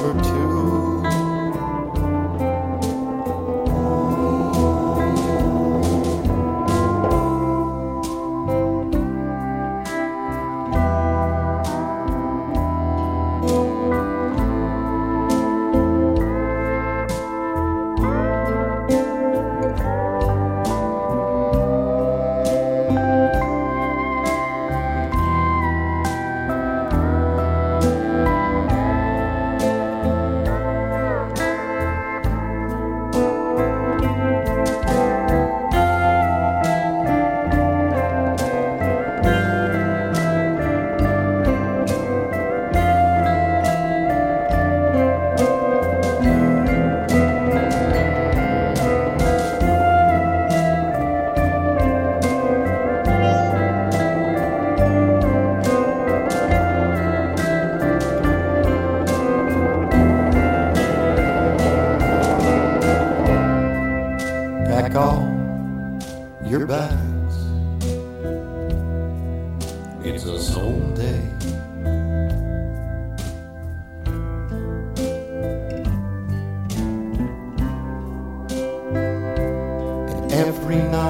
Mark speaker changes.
Speaker 1: Number two. your bags. It's a home day. And every night.